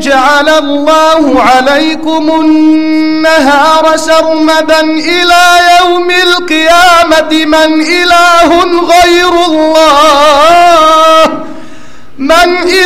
جعل الله عليكم النهار سرمدا إلى يوم القيامة من إله غير الله. من إله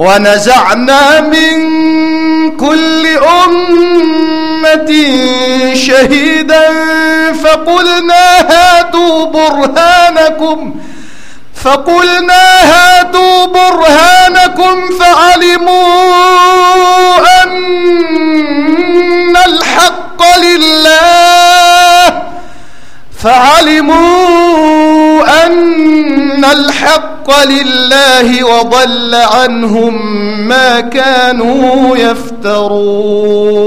ونزعنا من كل أمة شهيدا فقلنا هاتوا برهانكم فقلنا هاتوا برهانكم فعلموا أن الحق لله فعلموا أن الحق لله وضل عنهم ما كانوا يفترون.